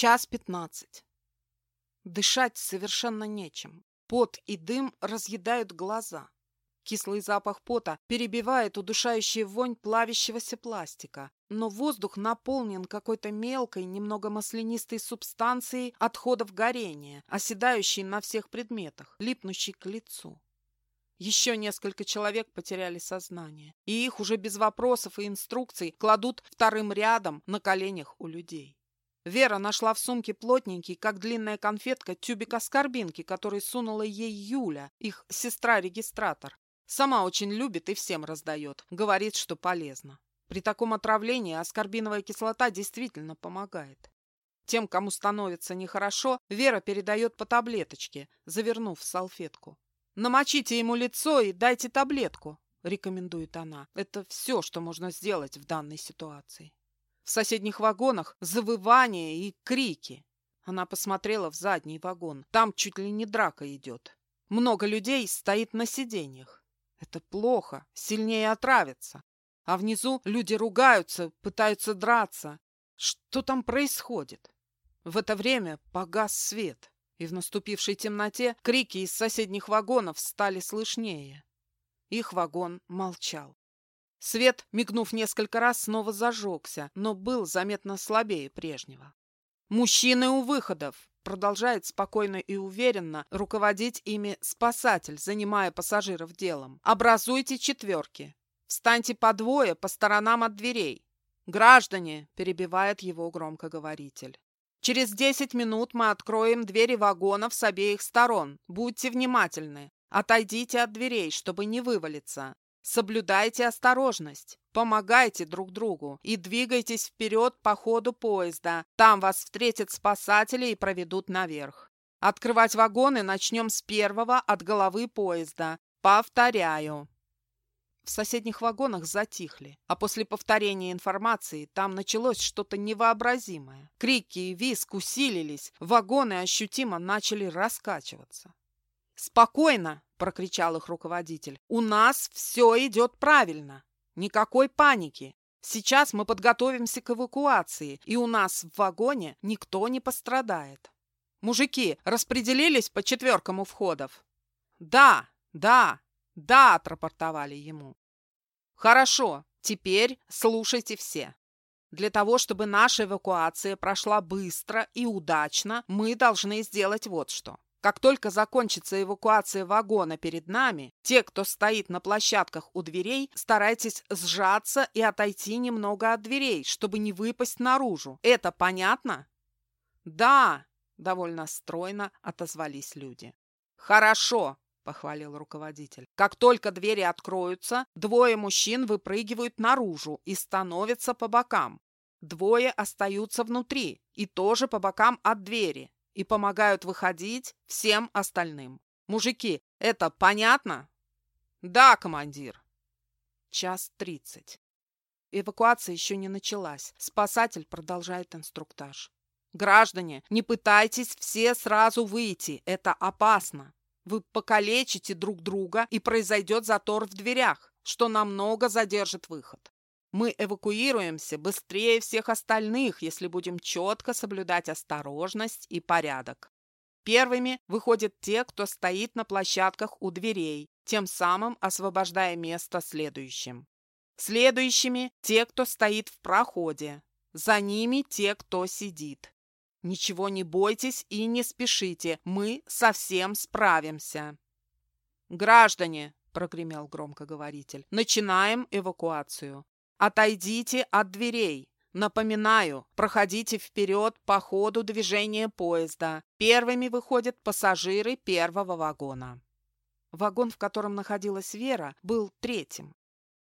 Час пятнадцать. Дышать совершенно нечем. Пот и дым разъедают глаза. Кислый запах пота перебивает удушающая вонь плавящегося пластика, но воздух наполнен какой-то мелкой, немного маслянистой субстанцией отходов горения, оседающей на всех предметах, липнущей к лицу. Еще несколько человек потеряли сознание, и их уже без вопросов и инструкций кладут вторым рядом на коленях у людей. Вера нашла в сумке плотненький, как длинная конфетка, тюбик аскорбинки, который сунула ей Юля, их сестра-регистратор. Сама очень любит и всем раздает. Говорит, что полезно. При таком отравлении аскорбиновая кислота действительно помогает. Тем, кому становится нехорошо, Вера передает по таблеточке, завернув в салфетку. «Намочите ему лицо и дайте таблетку», — рекомендует она. Это все, что можно сделать в данной ситуации. В соседних вагонах завывания и крики. Она посмотрела в задний вагон. Там чуть ли не драка идет. Много людей стоит на сиденьях. Это плохо, сильнее отравится. А внизу люди ругаются, пытаются драться. Что там происходит? В это время погас свет, и в наступившей темноте крики из соседних вагонов стали слышнее. Их вагон молчал. Свет, мигнув несколько раз, снова зажегся, но был заметно слабее прежнего. «Мужчины у выходов!» Продолжает спокойно и уверенно руководить ими спасатель, занимая пассажиров делом. «Образуйте четверки. Встаньте по двое по сторонам от дверей. «Граждане!» – перебивает его громкоговоритель. «Через десять минут мы откроем двери вагонов с обеих сторон. Будьте внимательны. Отойдите от дверей, чтобы не вывалиться. Соблюдайте осторожность, помогайте друг другу и двигайтесь вперед по ходу поезда. Там вас встретят спасатели и проведут наверх. Открывать вагоны начнем с первого от головы поезда. Повторяю. В соседних вагонах затихли, а после повторения информации там началось что-то невообразимое. Крики и визг усилились, вагоны ощутимо начали раскачиваться. «Спокойно!» – прокричал их руководитель. «У нас все идет правильно. Никакой паники. Сейчас мы подготовимся к эвакуации, и у нас в вагоне никто не пострадает. Мужики распределились по четверкам у входов?» «Да, да, да!» – отрапортовали ему. «Хорошо, теперь слушайте все. Для того, чтобы наша эвакуация прошла быстро и удачно, мы должны сделать вот что. Как только закончится эвакуация вагона перед нами, те, кто стоит на площадках у дверей, старайтесь сжаться и отойти немного от дверей, чтобы не выпасть наружу. Это понятно? Да, довольно стройно отозвались люди. Хорошо, похвалил руководитель. Как только двери откроются, двое мужчин выпрыгивают наружу и становятся по бокам. Двое остаются внутри и тоже по бокам от двери и помогают выходить всем остальным. Мужики, это понятно? Да, командир. Час тридцать. Эвакуация еще не началась. Спасатель продолжает инструктаж. Граждане, не пытайтесь все сразу выйти. Это опасно. Вы покалечите друг друга, и произойдет затор в дверях, что намного задержит выход. Мы эвакуируемся быстрее всех остальных, если будем четко соблюдать осторожность и порядок. Первыми выходят те, кто стоит на площадках у дверей, тем самым освобождая место следующим. Следующими – те, кто стоит в проходе. За ними – те, кто сидит. Ничего не бойтесь и не спешите, мы совсем справимся. «Граждане!» – прогремел громкоговоритель. «Начинаем эвакуацию. Отойдите от дверей. Напоминаю, проходите вперед по ходу движения поезда. Первыми выходят пассажиры первого вагона. Вагон, в котором находилась Вера, был третьим.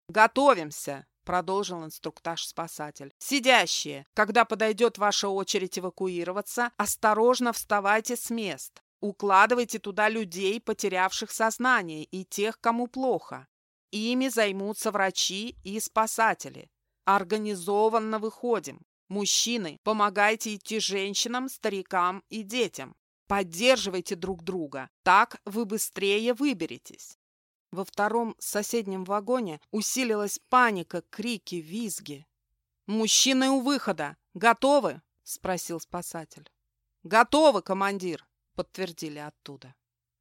«Готовимся!» – продолжил инструктаж-спасатель. «Сидящие, когда подойдет ваша очередь эвакуироваться, осторожно вставайте с мест. Укладывайте туда людей, потерявших сознание, и тех, кому плохо. Ими займутся врачи и спасатели. Организованно выходим. Мужчины, помогайте идти женщинам, старикам и детям. Поддерживайте друг друга. Так вы быстрее выберетесь. Во втором соседнем вагоне усилилась паника, крики, визги. «Мужчины у выхода! Готовы?» – спросил спасатель. Готовы, командир, подтвердили оттуда.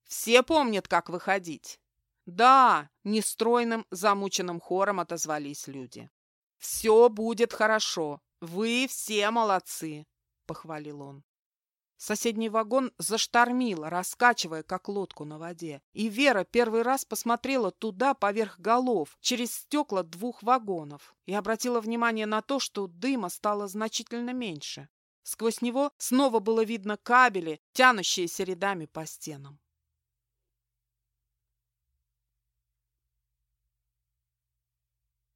Все помнят, как выходить. Да, нестройным, замученным хором отозвались люди. Все будет хорошо. Вы все молодцы, похвалил он. Соседний вагон заштормило, раскачивая, как лодку на воде. И Вера первый раз посмотрела туда поверх голов, через стекла двух вагонов, и обратила внимание на то, что дыма стало значительно меньше. Сквозь него снова было видно кабели, тянущиеся рядами по стенам.